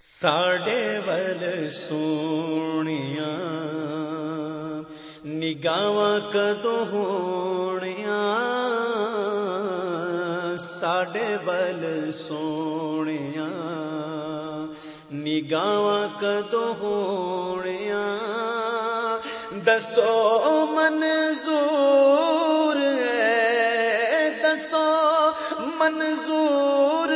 ساڈے ول سونیا نگاواں کدو ہونیا ساڈے ول سونیا نگاواں کدو ہونیا دسو منظور ہے، دسو منظور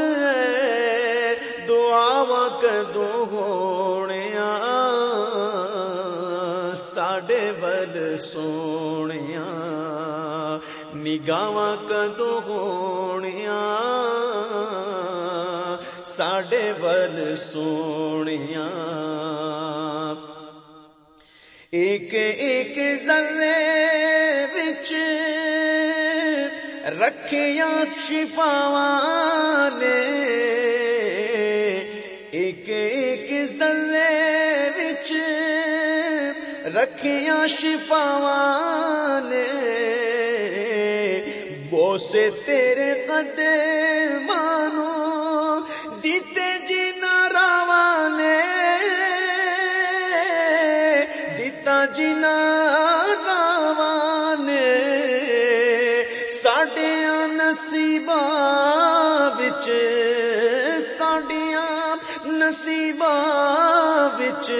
ساڈے ول سونے نگاہ کدو ہونے ساڈے ول سونے ایک ایک ذرے بچ رکھیا شفاوان ایک ایک ذرے رکھیا شفاوان بوسے تیرے قدے مانو دیتے جی ناراوانے جنا راوان۔ ساڈیا نصیب بچ ساڈیا نصیب بچ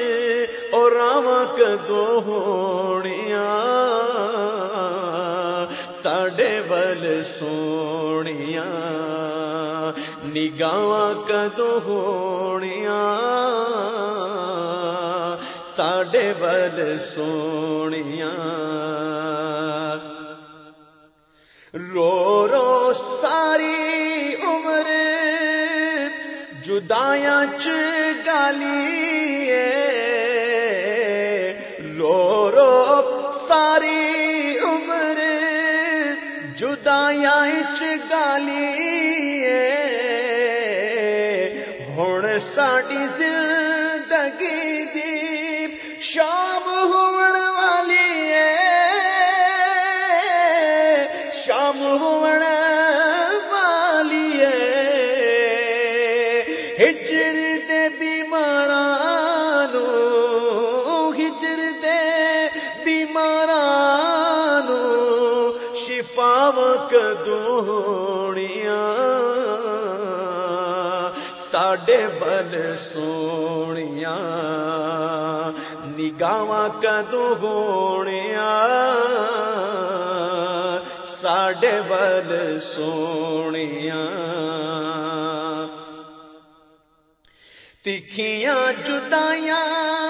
اور راواں کدو ہونیا ساڈے ول سونیا نگاہ کدو ہونیا ساڈے بل سونیا رو رو ساری جدایا چالی رو رو ساری عمر جدایا چالی ہوں ساری زندگی دی شام ہون والی ہے شام ہون شفاو کدوڑیاں ساڈے بل سونیاں نگاہ کدو ہونے ساڈے ول سونے تکھیاں جدائیاں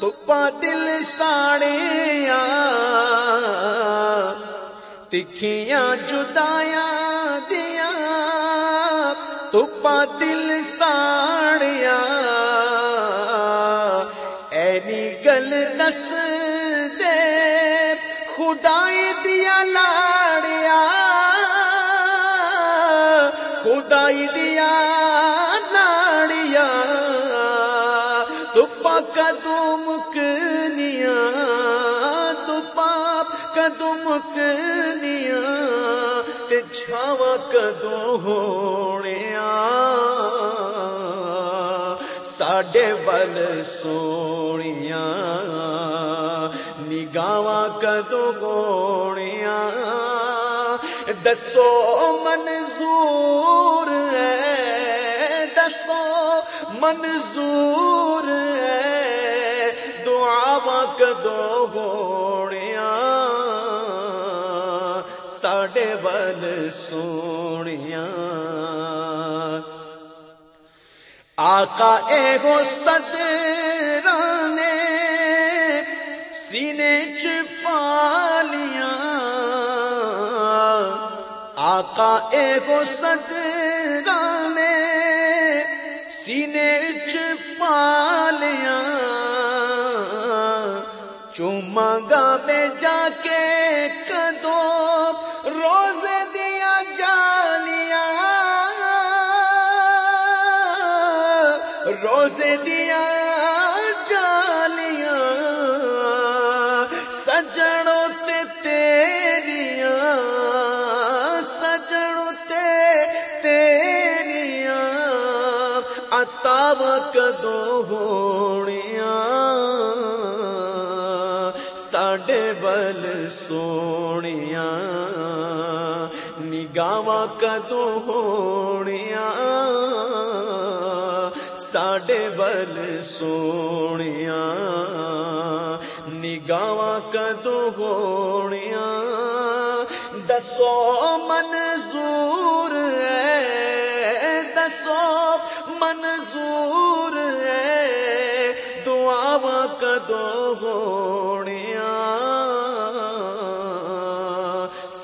تپا دل ساڑے تکھیاں جدائیاں دیا تپا دل ساڑیا گل دس دے خدائی دیا لاڑیا خدائی دیا پاپ کدو مکنیا چھاوا کدو ہونے ساڈے بل سونیا نگاہ کدو گوڑیا دسو منظور ہے، دسو منظور ہے دعا کدو گوڑیا ساڈے بل سونیا آقا اے گو صدرانے سینے چ پالیاں آقا اے گو صدرانے سینے چ پالیاں روزے دیا جالیاں، سجڑوں تے تیریاں، سجڑوں تے تیریاں۔ عطاب کدو ہونیا ساڈے بل سونیا نگاواں کدو ہونیا ساڈے بل سونیا نگاواں کدو ہونیا دسو منظور ہے دسو منظور ہے دعا کدو ہونیا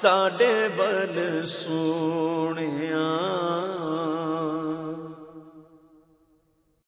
ساڈے بل سونیا